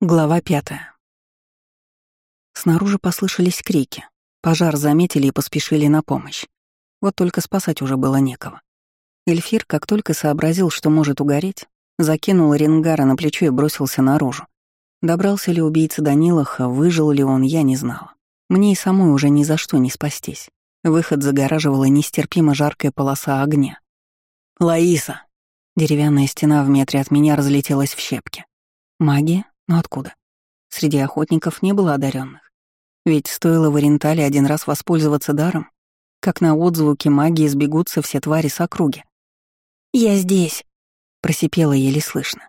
Глава пятая. Снаружи послышались крики. Пожар заметили и поспешили на помощь. Вот только спасать уже было некого. Эльфир, как только сообразил, что может угореть, закинул Ренгара на плечо и бросился наружу. Добрался ли убийца Данилаха, выжил ли он, я не знала. Мне и самой уже ни за что не спастись. Выход загораживала нестерпимо жаркая полоса огня. «Лаиса!» Деревянная стена в метре от меня разлетелась в щепки. Магия? Но откуда? Среди охотников не было одаренных. Ведь стоило в Орентале один раз воспользоваться даром, как на отзвуки магии сбегутся все твари с округи. «Я здесь!» — просипела еле слышно.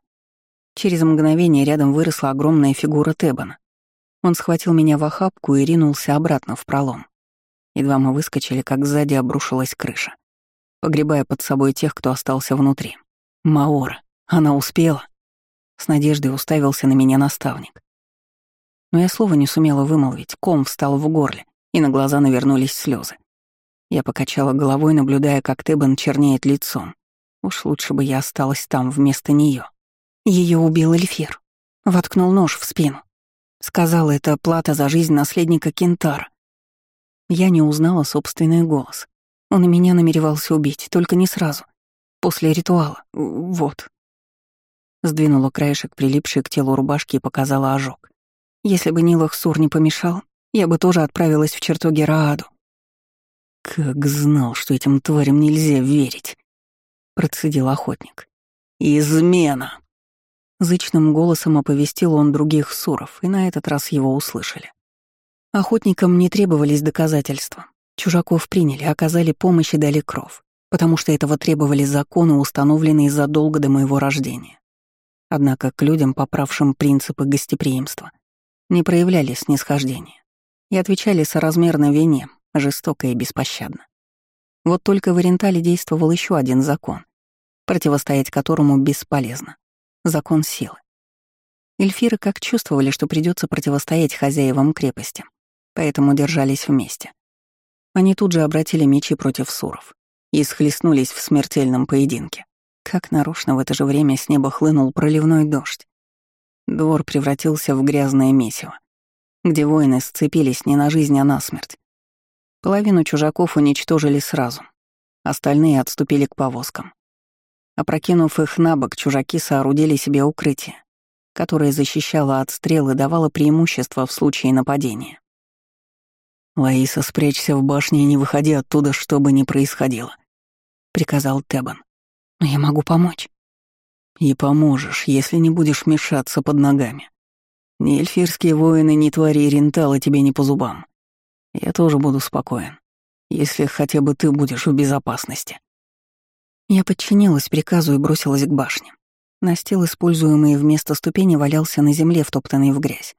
Через мгновение рядом выросла огромная фигура Тебана. Он схватил меня в охапку и ринулся обратно в пролом. Едва мы выскочили, как сзади обрушилась крыша, погребая под собой тех, кто остался внутри. Маора, она успела. С надеждой уставился на меня наставник. Но я слова не сумела вымолвить, ком встал в горле, и на глаза навернулись слезы. Я покачала головой, наблюдая, как Тебан чернеет лицом. Уж лучше бы я осталась там вместо нее. Ее убил Эльфир. Воткнул нож в спину. Сказал, это плата за жизнь наследника Кентара. Я не узнала собственный голос. Он и меня намеревался убить, только не сразу. После ритуала. Вот. Сдвинула краешек, прилипший к телу рубашки, и показала ожог. Если бы Нилах Сур не помешал, я бы тоже отправилась в чертоги Рааду. «Как знал, что этим тварям нельзя верить», — процедил охотник. «Измена!» Зычным голосом оповестил он других суров, и на этот раз его услышали. Охотникам не требовались доказательства. Чужаков приняли, оказали помощь и дали кров, потому что этого требовали законы, установленные задолго до моего рождения. Однако к людям, поправшим принципы гостеприимства, не проявляли снисхождения и отвечали соразмерно вине, жестоко и беспощадно. Вот только в Орентале действовал еще один закон, противостоять которому бесполезно — закон силы. Эльфиры как чувствовали, что придется противостоять хозяевам крепости, поэтому держались вместе. Они тут же обратили мечи против суров и схлестнулись в смертельном поединке. Как нарочно в это же время с неба хлынул проливной дождь. Двор превратился в грязное месиво, где воины сцепились не на жизнь, а на смерть. Половину чужаков уничтожили сразу, остальные отступили к повозкам. Опрокинув их на бок, чужаки соорудили себе укрытие, которое защищало от стрел и давало преимущество в случае нападения. «Лаиса, спрячься в башне и не выходи оттуда, что бы ни происходило», — приказал Тебан. Но я могу помочь. И поможешь, если не будешь мешаться под ногами. Ни эльфирские воины, ни твари Рентала тебе не по зубам. Я тоже буду спокоен, если хотя бы ты будешь в безопасности. Я подчинилась приказу и бросилась к башне. Настил, используемый вместо ступени, валялся на земле, втоптанный в грязь.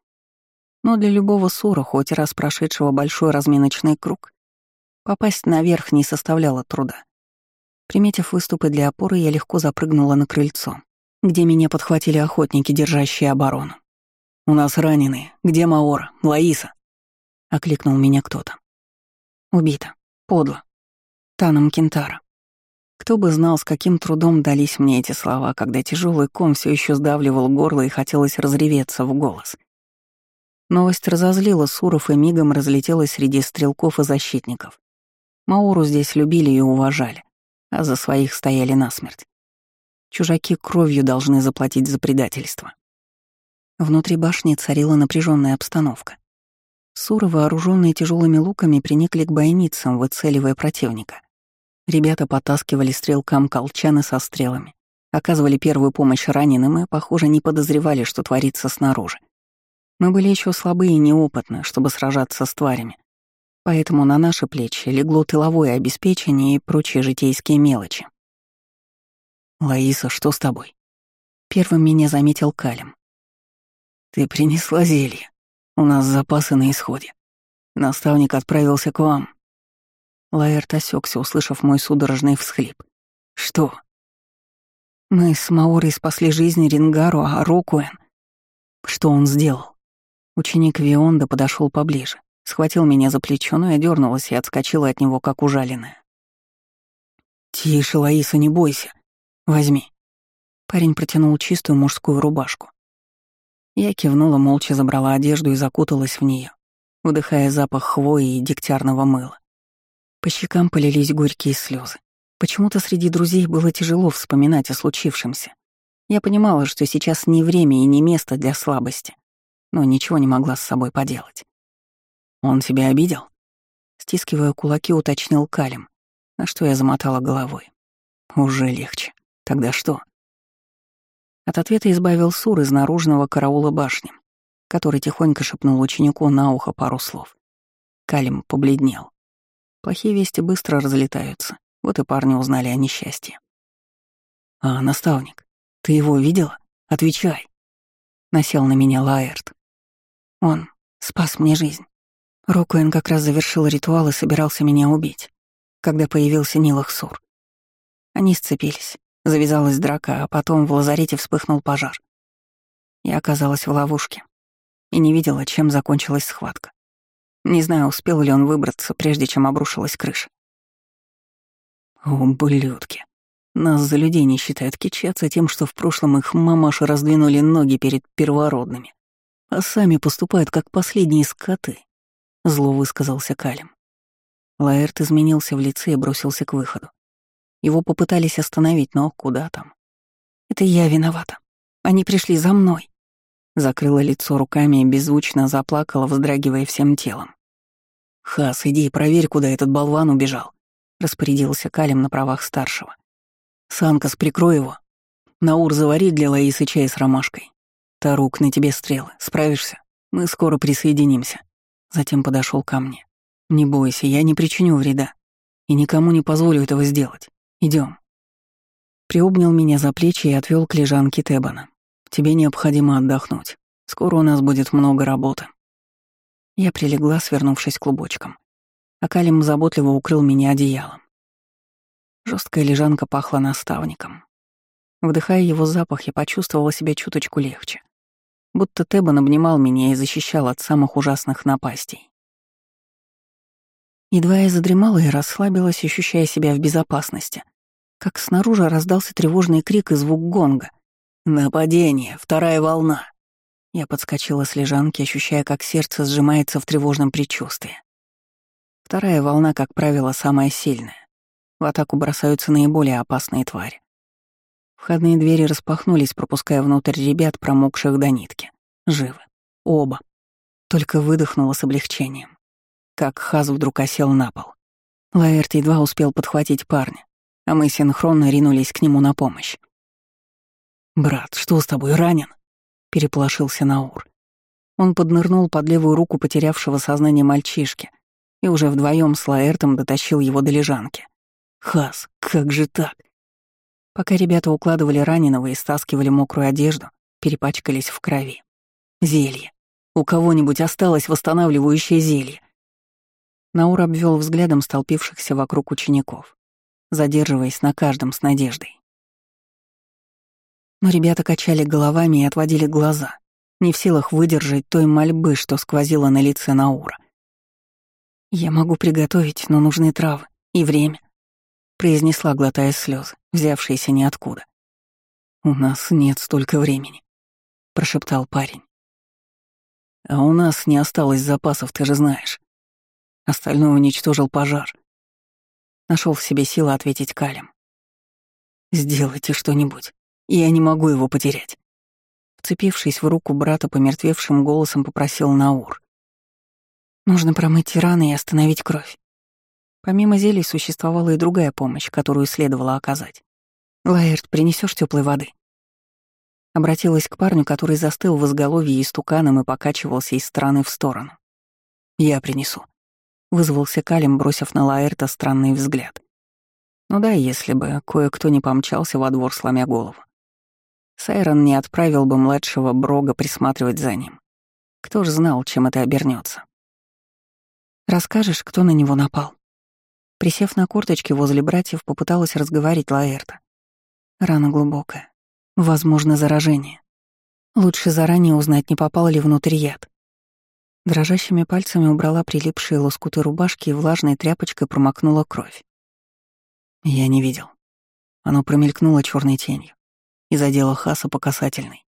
Но для любого сура, хоть раз прошедшего большой разминочный круг, попасть наверх не составляло труда. Приметив выступы для опоры, я легко запрыгнула на крыльцо, где меня подхватили охотники, держащие оборону. «У нас раненые. Где Маора? Лаиса?» — окликнул меня кто-то. «Убита. Подло. Таном Кентара». Кто бы знал, с каким трудом дались мне эти слова, когда тяжелый ком все еще сдавливал горло и хотелось разреветься в голос. Новость разозлила Суров и мигом разлетелась среди стрелков и защитников. Маору здесь любили и уважали а за своих стояли насмерть. Чужаки кровью должны заплатить за предательство. Внутри башни царила напряженная обстановка. Суры, вооруженные тяжелыми луками, приникли к бойницам, выцеливая противника. Ребята потаскивали стрелкам колчаны со стрелами, оказывали первую помощь раненым и, похоже, не подозревали, что творится снаружи. Мы были еще слабые и неопытны, чтобы сражаться с тварями, Поэтому на наши плечи легло тыловое обеспечение и прочие житейские мелочи. «Лаиса, что с тобой?» Первым меня заметил Калим. «Ты принесла зелье. У нас запасы на исходе. Наставник отправился к вам». Лаэрт осекся, услышав мой судорожный всхлип. «Что?» «Мы с Маорой спасли жизнь Рингару, а Рокуэн...» «Что он сделал?» Ученик Вионда подошел поближе. Схватил меня за плечо, но я дернулась и отскочила от него, как ужаленная. «Тише, Лаиса, не бойся. Возьми». Парень протянул чистую мужскую рубашку. Я кивнула, молча забрала одежду и закуталась в нее, вдыхая запах хвои и дегтярного мыла. По щекам полились горькие слезы. Почему-то среди друзей было тяжело вспоминать о случившемся. Я понимала, что сейчас не время и не место для слабости, но ничего не могла с собой поделать. «Он тебя обидел?» Стискивая кулаки, уточнил Калим, на что я замотала головой. «Уже легче. Тогда что?» От ответа избавил Сур из наружного караула башни, который тихонько шепнул ученику на ухо пару слов. Калим побледнел. Плохие вести быстро разлетаются, вот и парни узнали о несчастье. «А, наставник, ты его видела? Отвечай!» Насел на меня Лаэрт. Он спас мне жизнь. Рокуэн как раз завершил ритуал и собирался меня убить, когда появился Нилахсур. Они сцепились, завязалась драка, а потом в лазарете вспыхнул пожар. Я оказалась в ловушке и не видела, чем закончилась схватка. Не знаю, успел ли он выбраться, прежде чем обрушилась крыша. Ублюдки. Нас за людей не считают кичаться тем, что в прошлом их мамаши раздвинули ноги перед первородными, а сами поступают как последние скоты. Зло высказался Калим. Лаэрт изменился в лице и бросился к выходу. Его попытались остановить, но куда там? Это я виновата. Они пришли за мной. Закрыла лицо руками и беззвучно заплакала, вздрагивая всем телом. «Хас, иди проверь, куда этот болван убежал», — распорядился Калим на правах старшего. «Санкас, прикрой его. Наур, завари для Лаисы чай с ромашкой. Тарук, на тебе стрелы. Справишься? Мы скоро присоединимся». Затем подошел ко мне. «Не бойся, я не причиню вреда. И никому не позволю этого сделать. Идем. Приобнял меня за плечи и отвел к лежанке Тебана. «Тебе необходимо отдохнуть. Скоро у нас будет много работы». Я прилегла, свернувшись клубочком. А Калим заботливо укрыл меня одеялом. Жесткая лежанка пахла наставником. Вдыхая его запах, я почувствовала себя чуточку легче. Будто Тебан обнимал меня и защищал от самых ужасных напастей. Едва я задремала и расслабилась, ощущая себя в безопасности, как снаружи раздался тревожный крик и звук гонга. «Нападение! Вторая волна!» Я подскочила с лежанки, ощущая, как сердце сжимается в тревожном предчувствии. Вторая волна, как правило, самая сильная. В атаку бросаются наиболее опасные твари. Входные двери распахнулись, пропуская внутрь ребят, промокших до нитки. Живы. Оба. Только выдохнула с облегчением. Как Хаз вдруг осел на пол. Лаэрт едва успел подхватить парня, а мы синхронно ринулись к нему на помощь. «Брат, что с тобой, ранен?» — переполошился Наур. Он поднырнул под левую руку потерявшего сознание мальчишки и уже вдвоем с Лаэртом дотащил его до лежанки. Хас, как же так? Пока ребята укладывали раненого и стаскивали мокрую одежду, перепачкались в крови. Зелье. У кого-нибудь осталось восстанавливающее зелье. Наур обвел взглядом столпившихся вокруг учеников, задерживаясь на каждом с надеждой. Но ребята качали головами и отводили глаза, не в силах выдержать той мольбы, что сквозила на лице Наура. «Я могу приготовить, но нужны травы и время произнесла, глотая слезы, взявшиеся ниоткуда. «У нас нет столько времени», — прошептал парень. «А у нас не осталось запасов, ты же знаешь. Остальное уничтожил пожар». Нашел в себе силы ответить Калем. «Сделайте что-нибудь, я не могу его потерять». Вцепившись в руку брата, помертвевшим голосом попросил Наур. «Нужно промыть раны и остановить кровь. Помимо зелий существовала и другая помощь, которую следовало оказать. «Лаэрт, принесешь теплой воды?» Обратилась к парню, который застыл в изголовье истуканом и покачивался из стороны в сторону. «Я принесу», — вызвался Калим, бросив на Лаэрта странный взгляд. Ну да, если бы кое-кто не помчался во двор, сломя голову. Сайрон не отправил бы младшего Брога присматривать за ним. Кто ж знал, чем это обернется. «Расскажешь, кто на него напал?» Присев на корточки возле братьев, попыталась разговорить Лаэрта. Рана глубокая. Возможно, заражение. Лучше заранее узнать, не попал ли внутрь яд. Дрожащими пальцами убрала прилипшие лоскуты рубашки и влажной тряпочкой промокнула кровь. Я не видел. Оно промелькнуло черной тенью и задело Хаса по касательной.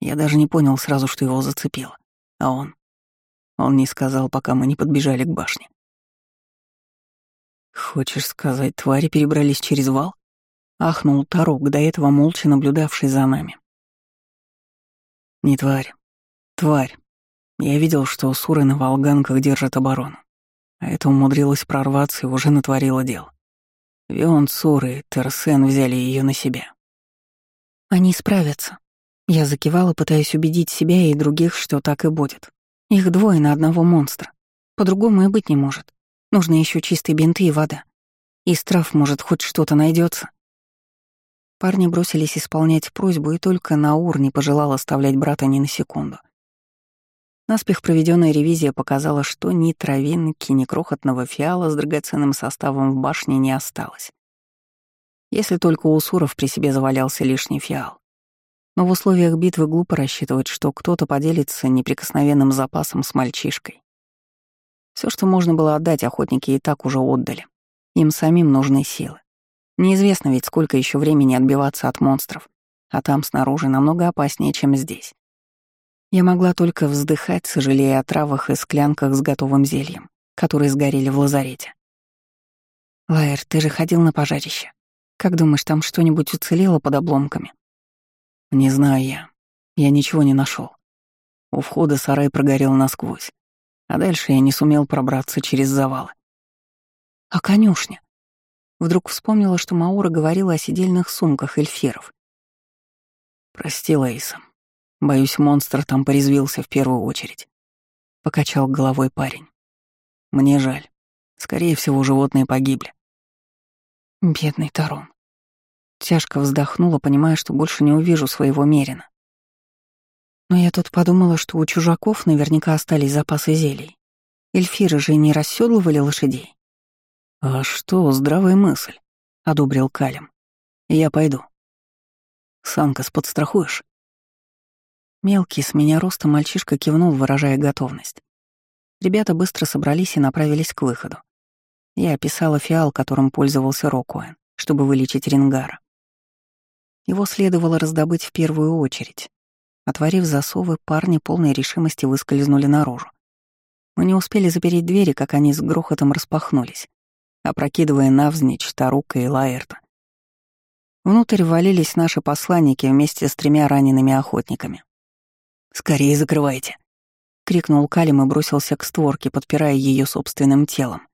Я даже не понял сразу, что его зацепило. А он? Он не сказал, пока мы не подбежали к башне. «Хочешь сказать, твари перебрались через вал?» — ахнул Тарок, до этого молча наблюдавший за нами. «Не тварь. Тварь. Я видел, что суры на волганках держат оборону. А это умудрилась прорваться и уже натворила дел. Вион, Суры и Терсен взяли ее на себя. Они справятся. Я закивала, пытаясь убедить себя и других, что так и будет. Их двое на одного монстра. По-другому и быть не может. Нужно еще чистые бинты и вода. И трав, может, хоть что-то найдется. Парни бросились исполнять просьбу, и только Наур не пожелал оставлять брата ни на секунду. Наспех проведенная ревизия показала, что ни травинки, ни крохотного фиала с драгоценным составом в башне не осталось. Если только у Суров при себе завалялся лишний фиал. Но в условиях битвы глупо рассчитывать, что кто-то поделится неприкосновенным запасом с мальчишкой. Все, что можно было отдать, охотники и так уже отдали. Им самим нужны силы. Неизвестно ведь, сколько еще времени отбиваться от монстров, а там снаружи намного опаснее, чем здесь. Я могла только вздыхать, сожалея о травах и склянках с готовым зельем, которые сгорели в лазарете. «Лайер, ты же ходил на пожарище. Как думаешь, там что-нибудь уцелело под обломками?» «Не знаю я. Я ничего не нашел. У входа сарай прогорел насквозь, а дальше я не сумел пробраться через завалы. «А конюшня?» Вдруг вспомнила, что Маура говорила о сидельных сумках эльфиров. «Прости, Лейса, Боюсь, монстр там порезвился в первую очередь. Покачал головой парень. Мне жаль. Скорее всего, животные погибли. Бедный Тарон. Тяжко вздохнула, понимая, что больше не увижу своего Мерина. Но я тут подумала, что у чужаков наверняка остались запасы зелий. Эльфиры же не расседлывали лошадей. «А что, здравая мысль», — одобрил Калим. «Я пойду». «Санкас, подстрахуешь?» Мелкий, с меня роста мальчишка кивнул, выражая готовность. Ребята быстро собрались и направились к выходу. Я описала фиал, которым пользовался Рокуэн, чтобы вылечить Рингара. Его следовало раздобыть в первую очередь. Отворив засовы, парни полной решимости выскользнули наружу. Мы не успели запереть двери, как они с грохотом распахнулись, опрокидывая навзничь Тарука и Лаэрта. Внутрь валились наши посланники вместе с тремя ранеными охотниками. «Скорее закрывайте!» — крикнул Калим и бросился к створке, подпирая ее собственным телом,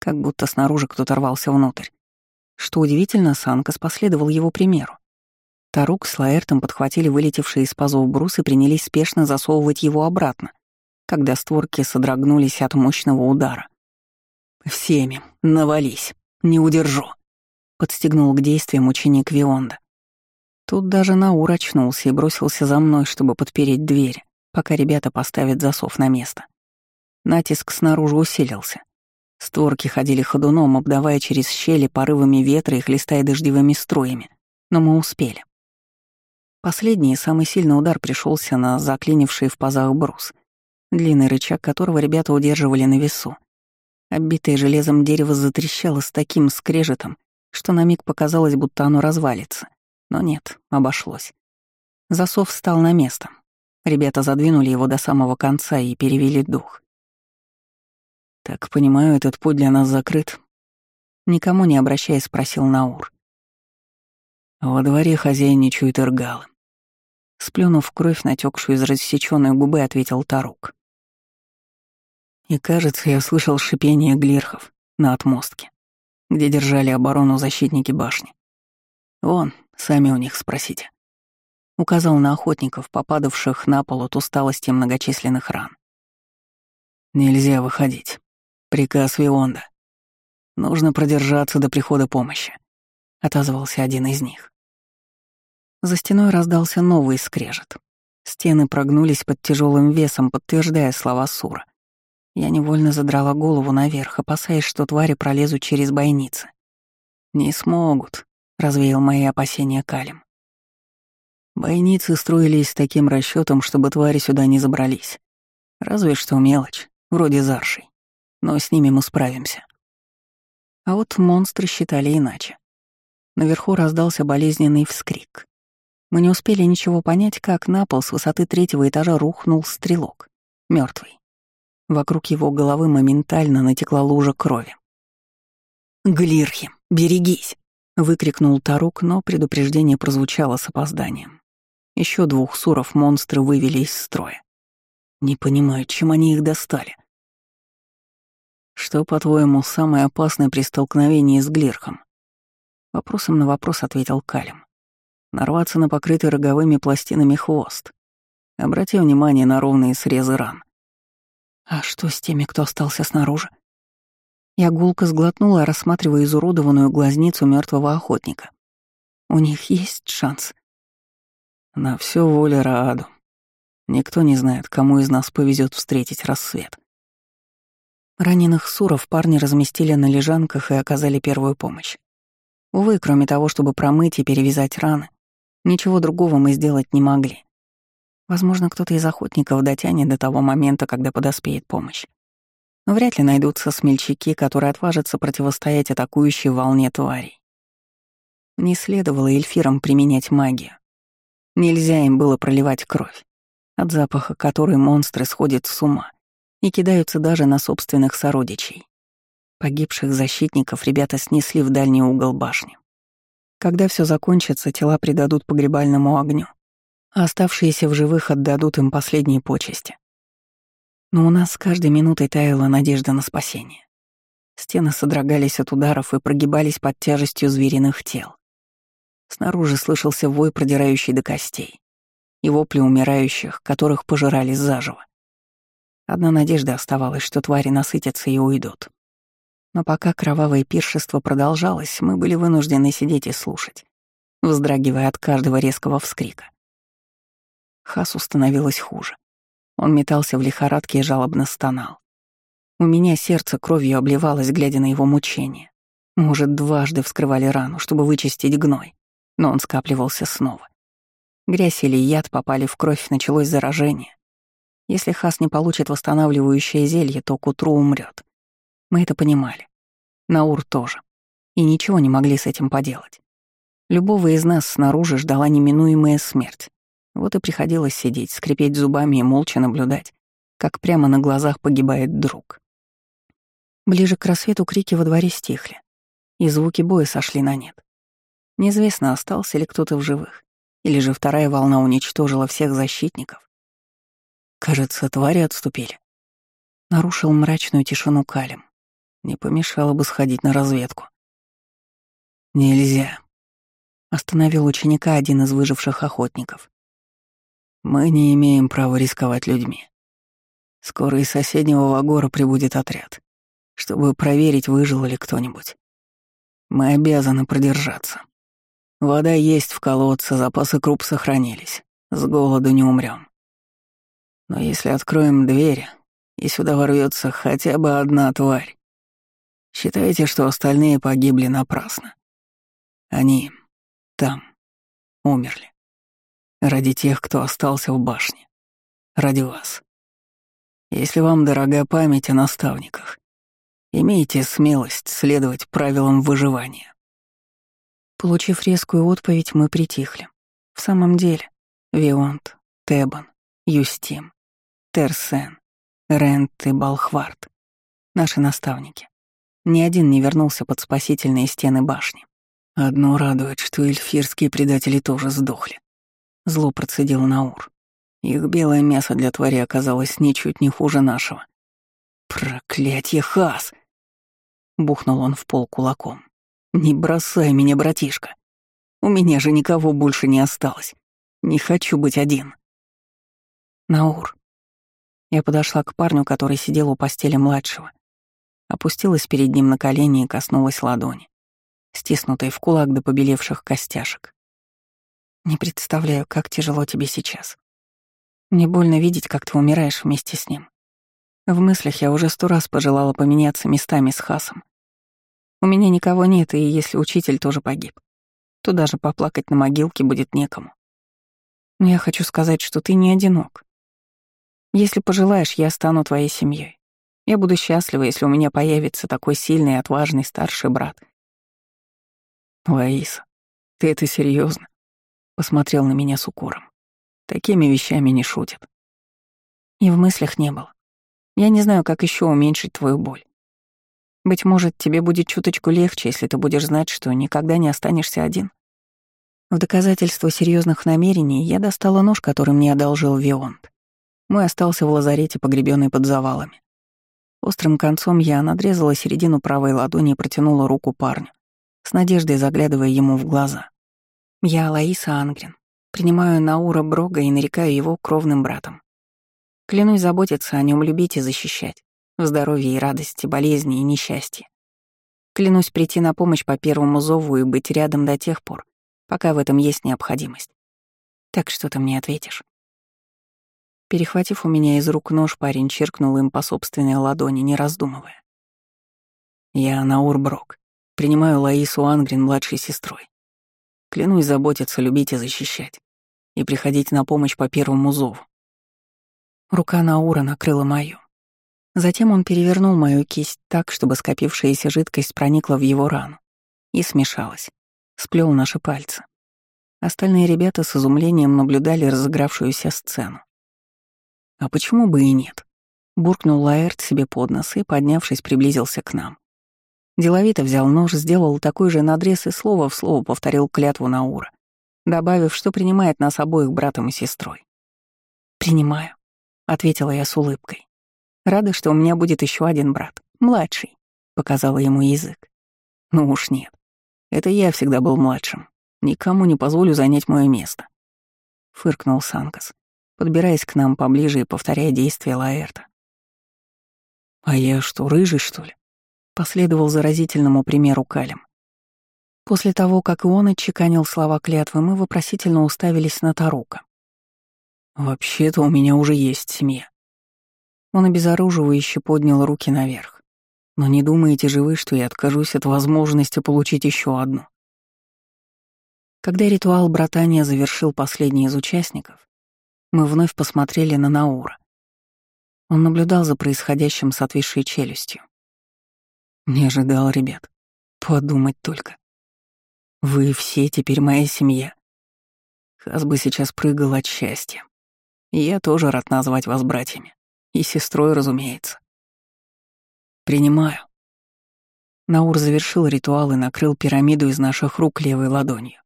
как будто снаружи кто-то рвался внутрь. Что удивительно, Санкас последовал его примеру. Тарук с Лаэртом подхватили вылетевшие из пазов брус и принялись спешно засовывать его обратно, когда створки содрогнулись от мощного удара. «Всеми, навались, не удержу», — подстегнул к действиям ученик Вионда. Тут даже Наур очнулся и бросился за мной, чтобы подпереть дверь, пока ребята поставят засов на место. Натиск снаружи усилился. Створки ходили ходуном, обдавая через щели порывами ветра и хлестая дождевыми струями. Но мы успели. Последний, самый сильный удар пришелся на заклинивший в пазах брус, длинный рычаг которого ребята удерживали на весу. Оббитое железом дерево затрещало с таким скрежетом, что на миг показалось, будто оно развалится. Но нет, обошлось. Засов встал на место. Ребята задвинули его до самого конца и перевели дух. «Так, понимаю, этот путь для нас закрыт?» Никому не обращаясь, спросил Наур. Во дворе хозяйничают иргалы. Сплюнув кровь, натекшую из рассечённой губы, ответил Тарук. И кажется, я слышал шипение глирхов на отмостке, где держали оборону защитники башни. Вон, Сами у них спросите. Указал на охотников, попадавших на пол от усталости многочисленных ран. Нельзя выходить. Приказ Вионда. Нужно продержаться до прихода помощи. Отозвался один из них. За стеной раздался новый скрежет. Стены прогнулись под тяжелым весом, подтверждая слова Сура. Я невольно задрала голову наверх, опасаясь, что твари пролезут через бойницы. «Не смогут», — развеял мои опасения Калим. Бойницы строились с таким расчетом, чтобы твари сюда не забрались. Разве что мелочь, вроде заршей. Но с ними мы справимся. А вот монстры считали иначе. Наверху раздался болезненный вскрик. Мы не успели ничего понять, как на пол с высоты третьего этажа рухнул стрелок, мертвый. Вокруг его головы моментально натекла лужа крови. «Глирхи, берегись!» — выкрикнул Тарук, но предупреждение прозвучало с опозданием. Еще двух суров монстры вывели из строя. Не понимаю, чем они их достали. Что, по-твоему, самое опасное при столкновении с Глирхом? Вопросом на вопрос ответил Калим. Нарваться на покрытый роговыми пластинами хвост. Обрати внимание на ровные срезы ран. А что с теми, кто остался снаружи? Я гулко сглотнула, рассматривая изуродованную глазницу мертвого охотника. У них есть шанс. На все воля Рааду. Никто не знает, кому из нас повезет встретить рассвет. Раненых суров парни разместили на лежанках и оказали первую помощь. Увы, кроме того, чтобы промыть и перевязать раны, ничего другого мы сделать не могли. Возможно, кто-то из охотников дотянет до того момента, когда подоспеет помощь. Но вряд ли найдутся смельчаки, которые отважатся противостоять атакующей волне тварей. Не следовало эльфирам применять магию. Нельзя им было проливать кровь, от запаха которой монстры сходят с ума и кидаются даже на собственных сородичей. Погибших защитников ребята снесли в дальний угол башни. Когда все закончится, тела придадут погребальному огню, а оставшиеся в живых отдадут им последние почести. Но у нас с каждой минутой таяла надежда на спасение. Стены содрогались от ударов и прогибались под тяжестью звериных тел. Снаружи слышался вой, продирающий до костей, и вопли умирающих, которых пожирали заживо. Одна надежда оставалась, что твари насытятся и уйдут. Но пока кровавое пиршество продолжалось, мы были вынуждены сидеть и слушать, вздрагивая от каждого резкого вскрика. Хасу становилось хуже. Он метался в лихорадке и жалобно стонал. У меня сердце кровью обливалось, глядя на его мучения. Может, дважды вскрывали рану, чтобы вычистить гной, но он скапливался снова. Грязь или яд попали в кровь, началось заражение. Если Хас не получит восстанавливающее зелье, то к утру умрет. Мы это понимали. Наур тоже. И ничего не могли с этим поделать. Любого из нас снаружи ждала неминуемая смерть. Вот и приходилось сидеть, скрипеть зубами и молча наблюдать, как прямо на глазах погибает друг. Ближе к рассвету крики во дворе стихли, и звуки боя сошли на нет. Неизвестно, остался ли кто-то в живых, или же вторая волна уничтожила всех защитников. Кажется, твари отступили. Нарушил мрачную тишину Калим. Не помешало бы сходить на разведку. «Нельзя», — остановил ученика один из выживших охотников. Мы не имеем права рисковать людьми. Скоро из соседнего Вагора прибудет отряд, чтобы проверить, выжил ли кто-нибудь. Мы обязаны продержаться. Вода есть в колодце, запасы круп сохранились. С голоду не умрем. Но если откроем двери, и сюда ворвется хотя бы одна тварь, считайте, что остальные погибли напрасно. Они там умерли. Ради тех, кто остался в башне. Ради вас. Если вам дорога память о наставниках, имейте смелость следовать правилам выживания. Получив резкую отповедь, мы притихли. В самом деле, Вионт, Тебан, Юстим, Терсен, Рент и Балхвард — наши наставники. Ни один не вернулся под спасительные стены башни. Одно радует, что эльфирские предатели тоже сдохли. Зло процедил Наур. Их белое мясо для твари оказалось ничуть не хуже нашего. «Проклятье, Хас!» Бухнул он в пол кулаком. «Не бросай меня, братишка. У меня же никого больше не осталось. Не хочу быть один». «Наур». Я подошла к парню, который сидел у постели младшего. Опустилась перед ним на колени и коснулась ладони, стиснутой в кулак до побелевших костяшек. Не представляю, как тяжело тебе сейчас. Мне больно видеть, как ты умираешь вместе с ним. В мыслях я уже сто раз пожелала поменяться местами с Хасом. У меня никого нет, и если учитель тоже погиб, то даже поплакать на могилке будет некому. Но я хочу сказать, что ты не одинок. Если пожелаешь, я стану твоей семьей. Я буду счастлива, если у меня появится такой сильный и отважный старший брат. Лаиса, ты это серьезно? Посмотрел на меня с укором. Такими вещами не шутят. И в мыслях не было. Я не знаю, как еще уменьшить твою боль. Быть может, тебе будет чуточку легче, если ты будешь знать, что никогда не останешься один. В доказательство серьезных намерений я достала нож, который мне одолжил Вионт. Мой остался в лазарете, погребенный под завалами. Острым концом я надрезала середину правой ладони и протянула руку парню, с надеждой заглядывая ему в глаза. «Я Лаиса Ангрин. Принимаю Наура Брога и нарекаю его кровным братом. Клянусь заботиться о нем, любить и защищать. В здоровье и радости, болезни и несчастье. Клянусь прийти на помощь по первому зову и быть рядом до тех пор, пока в этом есть необходимость. Так что ты мне ответишь?» Перехватив у меня из рук нож, парень черкнул им по собственной ладони, не раздумывая. «Я Наур Брок. Принимаю Лаису Ангрин младшей сестрой. Клянусь заботиться, любить и защищать. И приходить на помощь по первому зову. Рука Наура накрыла мою. Затем он перевернул мою кисть так, чтобы скопившаяся жидкость проникла в его рану и смешалась. Сплел наши пальцы. Остальные ребята с изумлением наблюдали разыгравшуюся сцену. «А почему бы и нет?» — буркнул Лаэрт себе под нос и, поднявшись, приблизился к нам. Деловито взял нож, сделал такой же надрез и слово в слово повторил клятву Наура, добавив, что принимает нас обоих братом и сестрой. «Принимаю», ответила я с улыбкой. Рада, что у меня будет еще один брат, младший, показала ему язык. Ну уж нет. Это я всегда был младшим. Никому не позволю занять мое место. Фыркнул Санкас, подбираясь к нам поближе и повторяя действия Лаэрта. «А я что, рыжий, что ли?» Последовал заразительному примеру Калем. После того, как и он отчеканил слова клятвы, мы вопросительно уставились на Тарука. «Вообще-то у меня уже есть семья». Он обезоруживающе поднял руки наверх. «Но не думаете же вы, что я откажусь от возможности получить еще одну?» Когда ритуал братания завершил последний из участников, мы вновь посмотрели на Наура. Он наблюдал за происходящим с отвисшей челюстью. Не ожидал, ребят. Подумать только. Вы все теперь моя семья. Хас бы сейчас прыгал от счастья. Я тоже рад назвать вас братьями. И сестрой, разумеется. Принимаю. Наур завершил ритуал и накрыл пирамиду из наших рук левой ладонью.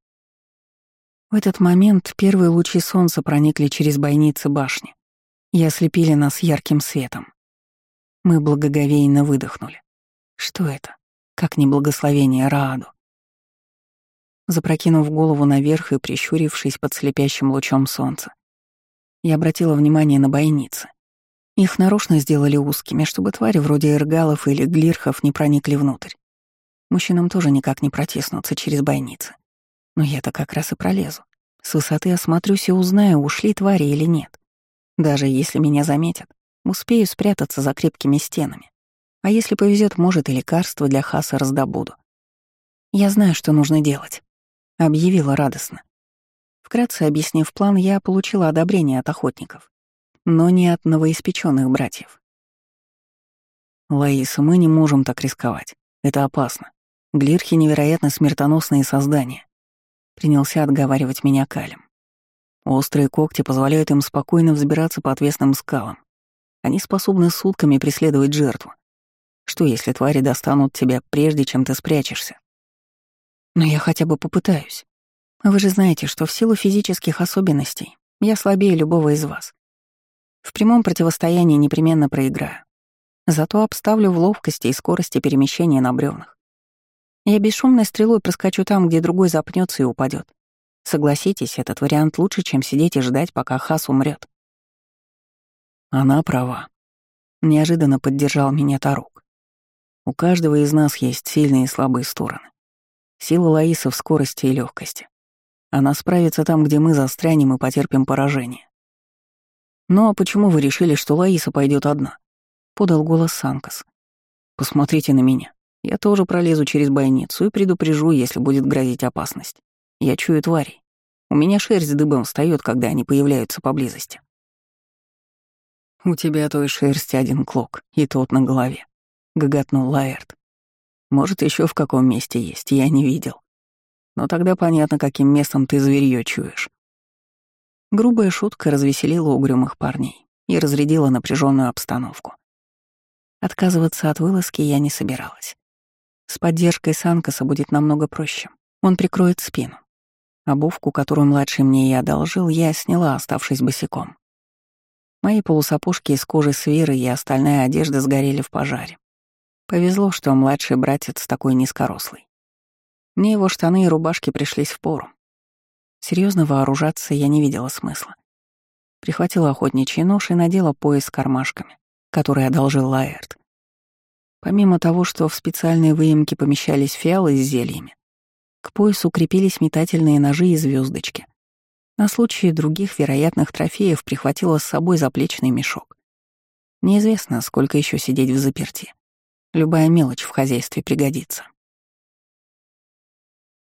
В этот момент первые лучи солнца проникли через бойницы башни и ослепили нас ярким светом. Мы благоговейно выдохнули. Что это? Как не благословение Рааду? Запрокинув голову наверх и прищурившись под слепящим лучом солнца, я обратила внимание на бойницы. Их нарочно сделали узкими, чтобы твари вроде эргалов или глирхов не проникли внутрь. Мужчинам тоже никак не протиснуться через бойницы. Но я-то как раз и пролезу. С высоты осмотрюсь и узнаю, ушли твари или нет. Даже если меня заметят, успею спрятаться за крепкими стенами. А если повезет, может, и лекарство для Хаса раздобуду. Я знаю, что нужно делать, — объявила радостно. Вкратце объяснив план, я получила одобрение от охотников, но не от новоиспеченных братьев. «Лаиса, мы не можем так рисковать. Это опасно. Глирхи — невероятно смертоносные создания», — принялся отговаривать меня Калем. Острые когти позволяют им спокойно взбираться по отвесным скалам. Они способны сутками преследовать жертву. Что, если твари достанут тебя, прежде чем ты спрячешься? Но я хотя бы попытаюсь. Вы же знаете, что в силу физических особенностей я слабее любого из вас. В прямом противостоянии непременно проиграю. Зато обставлю в ловкости и скорости перемещения на бревнах. Я бесшумной стрелой проскочу там, где другой запнется и упадет. Согласитесь, этот вариант лучше, чем сидеть и ждать, пока Хас умрет. Она права. Неожиданно поддержал меня Тарук. У каждого из нас есть сильные и слабые стороны. Сила Лаисы в скорости и легкости. Она справится там, где мы застрянем и потерпим поражение. «Ну а почему вы решили, что Лаиса пойдет одна?» — подал голос Санкас. «Посмотрите на меня. Я тоже пролезу через бойницу и предупрежу, если будет грозить опасность. Я чую тварей. У меня шерсть дыбом встает, когда они появляются поблизости». «У тебя той шерсти один клок, и тот на голове. — гоготнул Лаэрт. «Может, еще в каком месте есть, я не видел». Но тогда понятно, каким местом ты зверьё чуешь. Грубая шутка развеселила угрюмых парней и разрядила напряженную обстановку. Отказываться от вылазки я не собиралась. С поддержкой Санкаса будет намного проще. Он прикроет спину. Обувку, которую младший мне и одолжил, я сняла, оставшись босиком. Мои полусапожки из кожи свиры и остальная одежда сгорели в пожаре. Повезло, что младший братец такой низкорослый. Мне его штаны и рубашки пришлись в пору. Серьезно вооружаться я не видела смысла. Прихватила охотничий нож и надела пояс с кармашками, который одолжил Лаэрт. Помимо того, что в специальные выемки помещались фиалы с зельями, к поясу крепились метательные ножи и звездочки. На случай других вероятных трофеев прихватила с собой заплечный мешок. Неизвестно, сколько еще сидеть в заперти. Любая мелочь в хозяйстве пригодится.